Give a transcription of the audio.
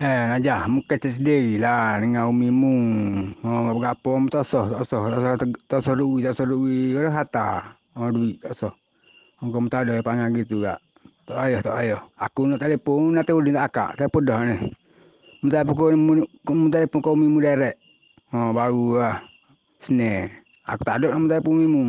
Eh, Najah, muka sendiri lah dengan umi mu. Oh, apa apa pun tak sah, tak sah. Tak sah, tak sah duit, tak sah duit. Kau harta. Ha duit, tak sah. Kau tak ada yang panggil gitu kak. Tak payah, tak payah. Aku nak telefon, nak tahu dia tak akak. Telepon dah ni. Minta apa kau, minta apa kau umi mu direct. Ha baru lah. Senang. Aku tak ada nak telefon apa umi mu.